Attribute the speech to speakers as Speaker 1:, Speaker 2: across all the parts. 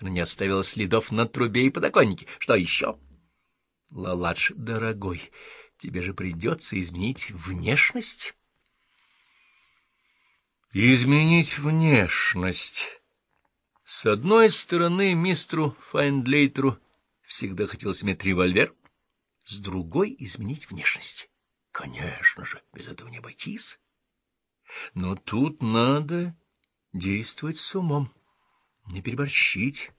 Speaker 1: Она не оставила следов на трубе и подоконнике. Что еще? Лаладж, дорогой, тебе же придется изменить внешность. Изменить внешность. С одной стороны, мистеру Файндлейтеру всегда хотелось иметь револьвер, с другой — изменить внешность. Конечно же, без этого не обойтись. Но тут надо действовать с умом, не переборщить.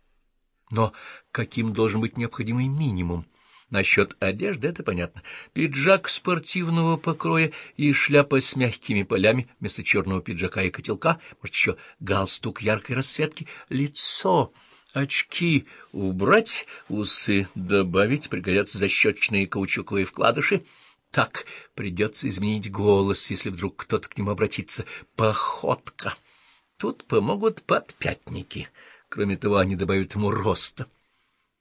Speaker 1: Но каким должен быть необходимый минимум? Насчет одежды это понятно. Пиджак спортивного покроя и шляпа с мягкими полями вместо черного пиджака и котелка, может, еще галстук яркой расцветки, лицо, очки убрать, усы добавить, пригодятся защечные каучуковые вкладыши. Так придется изменить голос, если вдруг кто-то к нему обратится. Походка. Тут помогут подпятники. Кроме того, они добавят ему роста.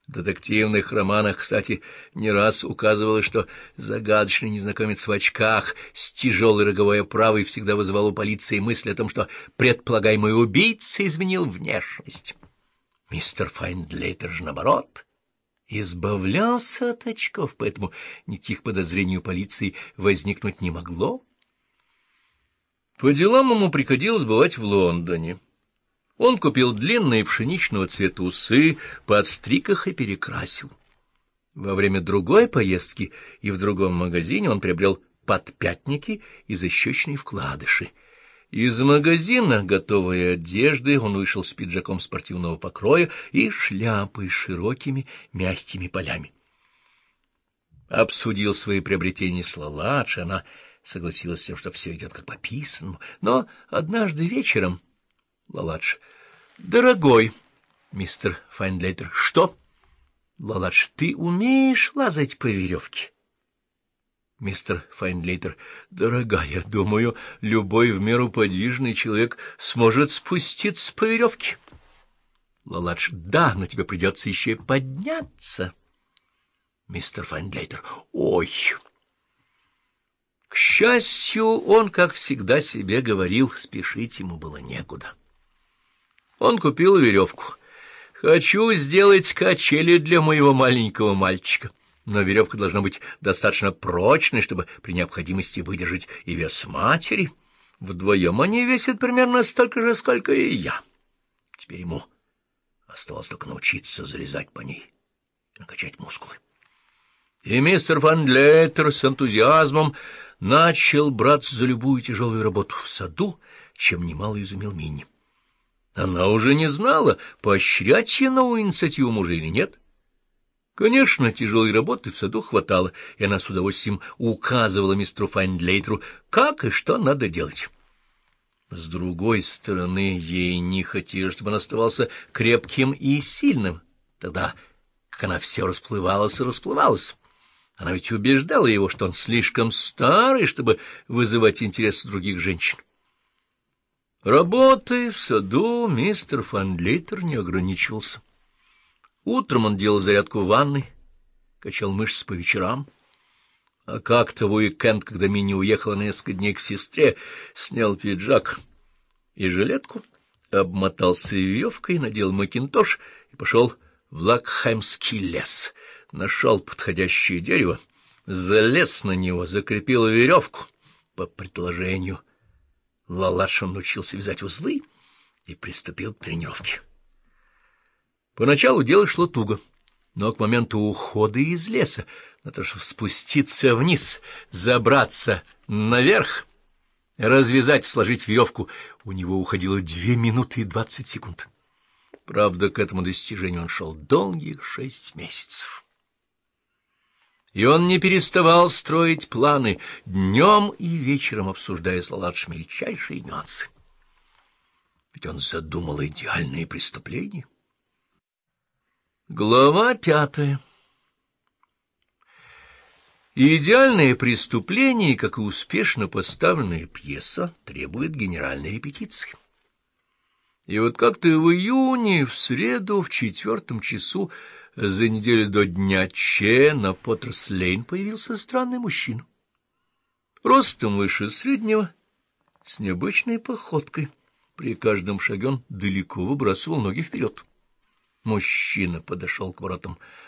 Speaker 1: В детективных романах, кстати, не раз указывалось, что загадочный незнакомец в очках с тяжелой роговой оправой всегда вызывал у полиции мысль о том, что предполагаемый убийца изменил внешность. Мистер Файндлейтер же наоборот избавлялся от очков, поэтому никаких подозрений у полиции возникнуть не могло. По делам ему приходилось бывать в Лондоне. Он купил длинные пшеничного цвета усы, подстриг их и перекрасил. Во время другой поездки и в другом магазине он приобрел подпятники и защечные вкладыши. Из магазина готовой одежды он вышел с пиджаком спортивного покроя и шляпой с широкими мягкими полями. Обсудил свои приобретения с Лаладж, она согласилась с тем, что все идет как по писанному, но однажды вечером... Лаладж. Дорогой мистер Файнлейтер, что? Лаладж, ты умеешь лазать по веревке? Мистер Файнлейтер. Дорогая, думаю, любой в меру подвижный человек сможет спуститься по веревке. Лаладж. Да, но тебе придется еще и подняться. Мистер Файнлейтер. Ой! Счастью, он, как всегда, себе говорил, спешить ему было некуда. Он купил веревку. «Хочу сделать качели для моего маленького мальчика, но веревка должна быть достаточно прочной, чтобы при необходимости выдержать и вес матери. Вдвоем они весят примерно столько же, сколько и я. Теперь ему оставалось только научиться залезать по ней накачать мускулы». И мистер Ван Леттер с энтузиазмом начал браться за любую тяжелую работу в саду, чем немало изумил Минни. Она уже не знала, поощрять ей новую инициативу мужа или нет. Конечно, тяжелой работы в саду хватало, и она с удовольствием указывала мистеру Файндлейтеру, как и что надо делать. С другой стороны, ей не хотелось, чтобы он оставался крепким и сильным. Тогда, как она все расплывалась и расплывалась, она ведь убеждала его, что он слишком старый, чтобы вызывать интерес других женщин. Работой в саду мистер Фанлейтер не ограничивался. Утром он делал зарядку в ванной, качал мышцы по вечерам, а как-то в уикенд, когда Мини уехала на несколько дней к сестре, снял пиджак и жилетку, обмотался веревкой, надел макинтош и пошел в Лакхаймский лес, нашел подходящее дерево, залез на него, закрепил веревку, по предложению — Лалашин научился вязать узлы и приступил к тренировке. Поначалу дело шло туго, но к моменту ухода из леса, на то, чтобы спуститься вниз, забраться наверх, развязать, сложить веревку, у него уходило две минуты и двадцать секунд. Правда, к этому достижению он шел долгих шесть месяцев. И он не переставал строить планы, днем и вечером обсуждая с Лаладж мельчайшие нюансы. Ведь он задумал идеальные преступления. Глава пятая Идеальное преступление, как и успешно поставленная пьеса, требует генеральной репетиции. И вот как-то в июне, в среду, в четвертом часу, за неделю до дня Че на Поттерс-Лейн появился странный мужчина. Ростом выше среднего, с необычной походкой. При каждом шаге он далеко выбрасывал ноги вперед. Мужчина подошел к воротам